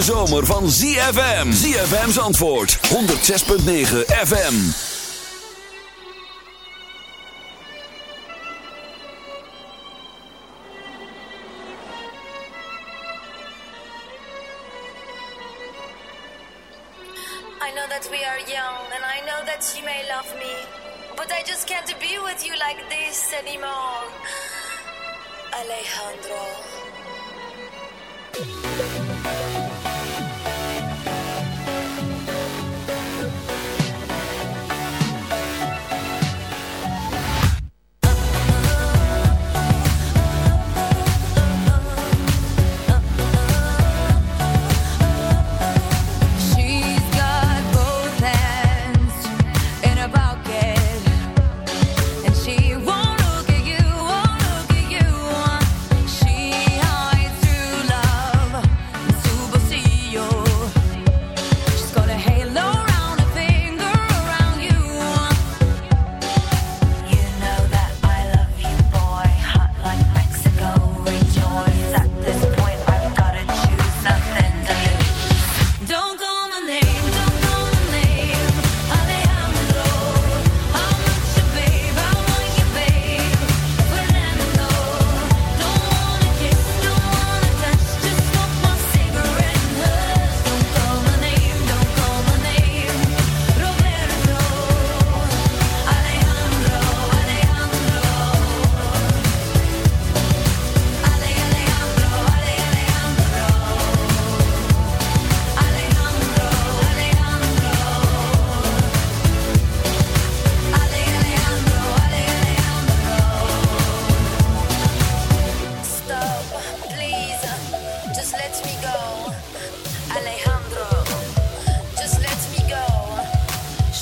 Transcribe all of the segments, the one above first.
Hete zomer van ZFM. ZFM's antwoord. 106.9 FM. I know that we are young and I know that you may love me. But I just can't be with you like this anymore. Alejandro.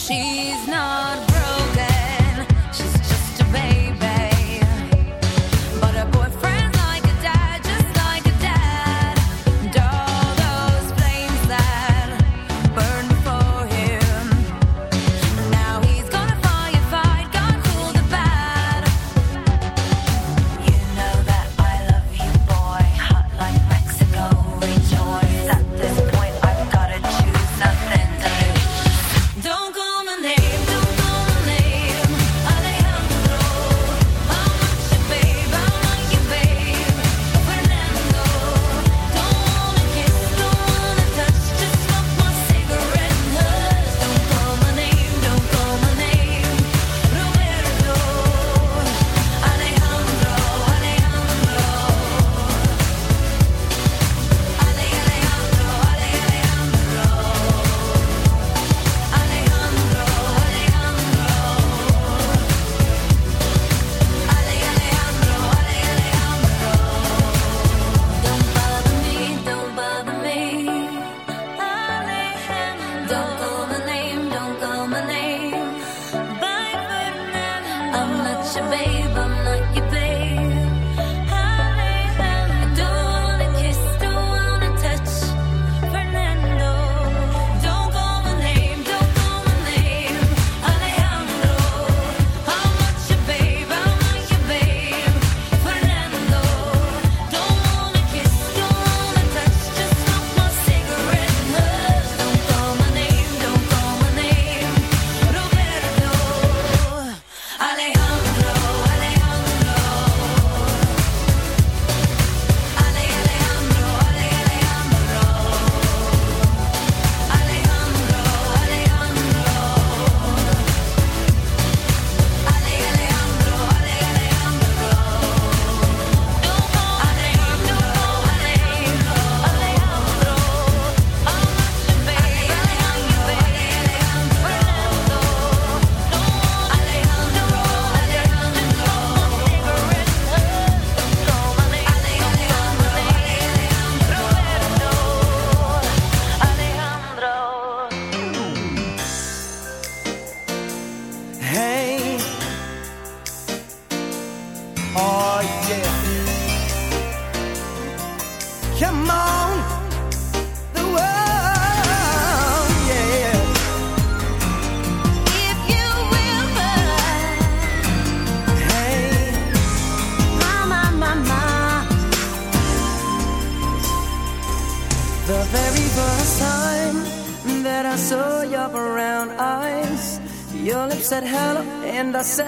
she the sun.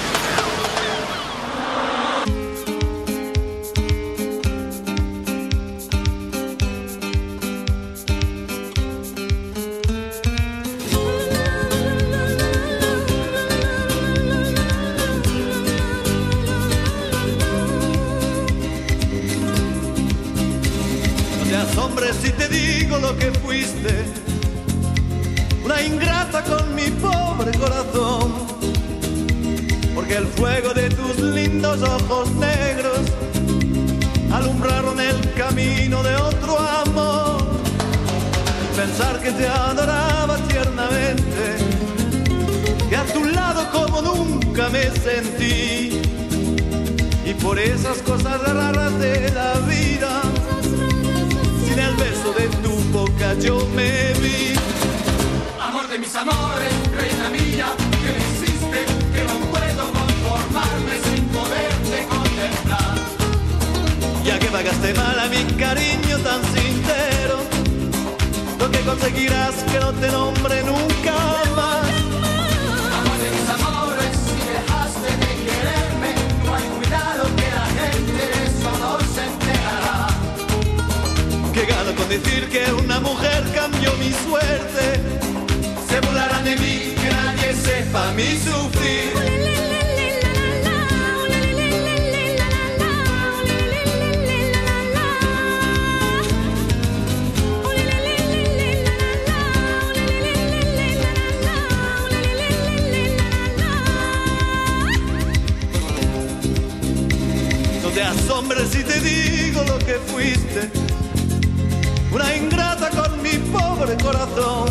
Mi sufrir. No te asombres si te digo lo que fuiste. Una ingrata con mi pobre corazón.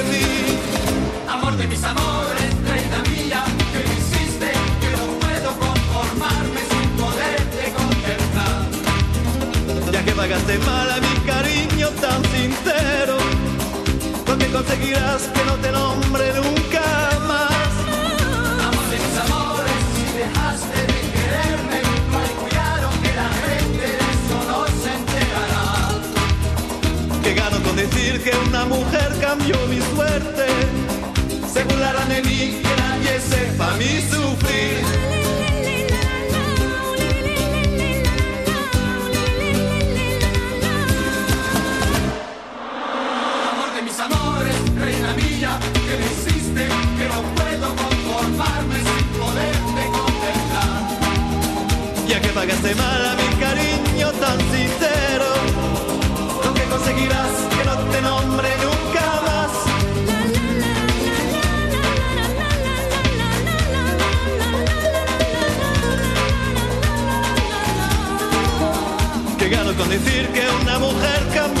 pagaste mal a mi cariño tan sincero, lo que conseguirás que no te nombre nunca más. Amor de mis amores, si dejaste de quererme, hay cuidado que la gente de eso no se enterará. Que gano con decir que una mujer cambió mi suerte. Se burlarán de mí, que nadie sepa mi sufrir. Pagaste mal a mi cariño tan sincero, lo que conseguirás que no te nombre nunca más. Que gano con decir que una mujer cambió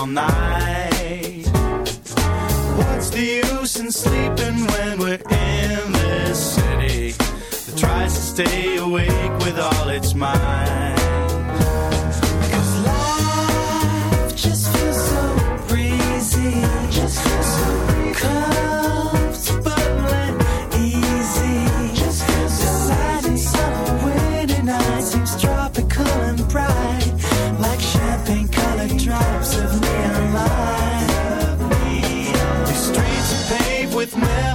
all night.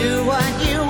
you what you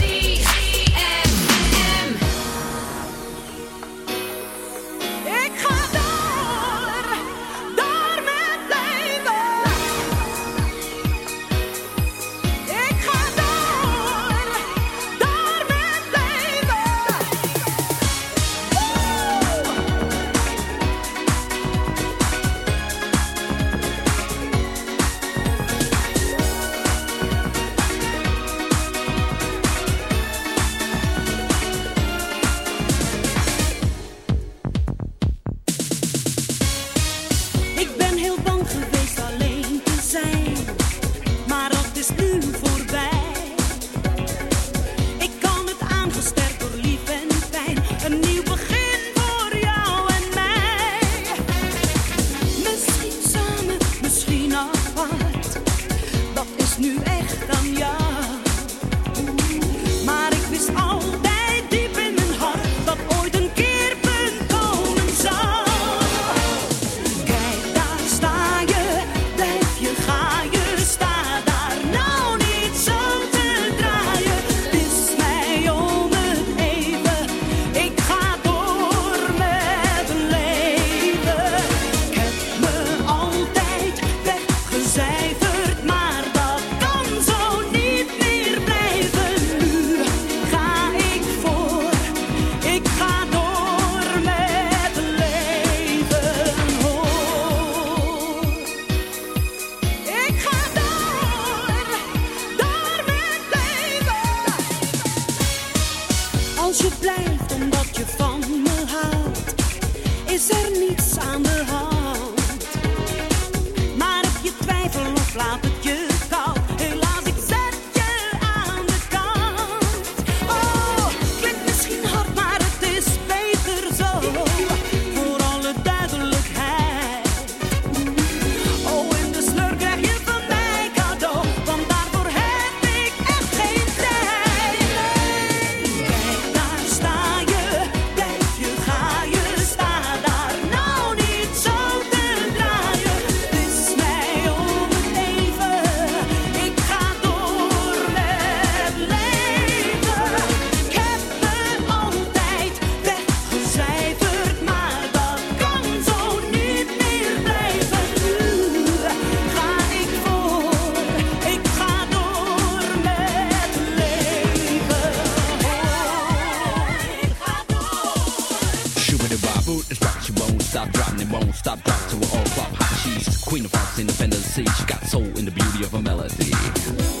nu food is rock, she won't stop dropping, it won't stop dropping till we all flop She's She's queen of hearts, independent sea. She got soul in the beauty of her melody.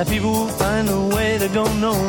that people find a way they don't know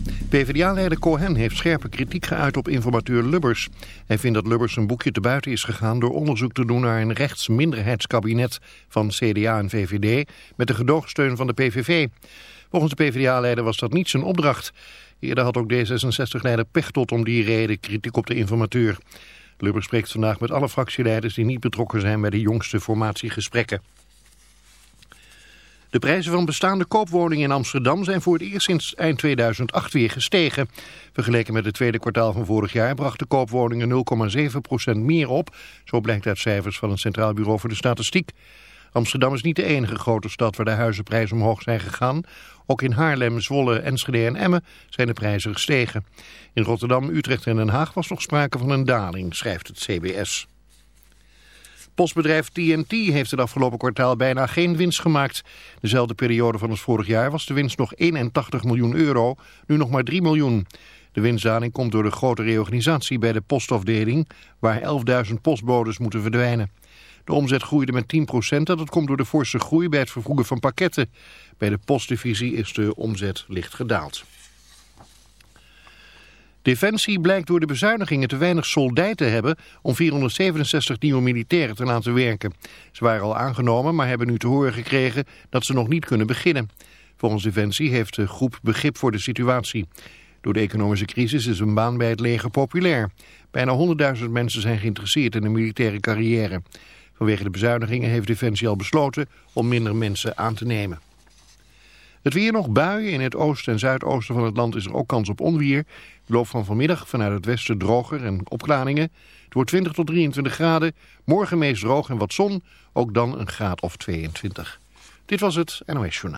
PvdA-leider Cohen heeft scherpe kritiek geuit op informateur Lubbers. Hij vindt dat Lubbers een boekje te buiten is gegaan... door onderzoek te doen naar een rechtsminderheidskabinet van CDA en VVD... met de gedoogsteun van de PVV. Volgens de PvdA-leider was dat niet zijn opdracht. Eerder had ook D66-leider Pechtold om die reden kritiek op de informateur. Lubbers spreekt vandaag met alle fractieleiders... die niet betrokken zijn bij de jongste formatiegesprekken. De prijzen van bestaande koopwoningen in Amsterdam zijn voor het eerst sinds eind 2008 weer gestegen. Vergeleken met het tweede kwartaal van vorig jaar brachten koopwoningen 0,7% meer op. Zo blijkt uit cijfers van het Centraal Bureau voor de Statistiek. Amsterdam is niet de enige grote stad waar de huizenprijzen omhoog zijn gegaan. Ook in Haarlem, Zwolle, Enschede en Emmen zijn de prijzen gestegen. In Rotterdam, Utrecht en Den Haag was nog sprake van een daling, schrijft het CBS. Postbedrijf TNT heeft het afgelopen kwartaal bijna geen winst gemaakt. Dezelfde periode van het vorig jaar was de winst nog 81 miljoen euro, nu nog maar 3 miljoen. De winstdaling komt door de grote reorganisatie bij de postafdeling, waar 11.000 postbodes moeten verdwijnen. De omzet groeide met 10% en dat komt door de forse groei bij het vervoeren van pakketten. Bij de postdivisie is de omzet licht gedaald. Defensie blijkt door de bezuinigingen te weinig soldij te hebben om 467 nieuwe militairen te laten werken. Ze waren al aangenomen, maar hebben nu te horen gekregen dat ze nog niet kunnen beginnen. Volgens Defensie heeft de groep begrip voor de situatie. Door de economische crisis is een baan bij het leger populair. Bijna 100.000 mensen zijn geïnteresseerd in een militaire carrière. Vanwege de bezuinigingen heeft Defensie al besloten om minder mensen aan te nemen. Het weer nog buien. In het oosten en zuidoosten van het land is er ook kans op onweer. De loop van vanmiddag vanuit het westen droger en opklaringen. Het wordt 20 tot 23 graden. Morgen meest droog en wat zon. Ook dan een graad of 22. Dit was het NOS Journaal.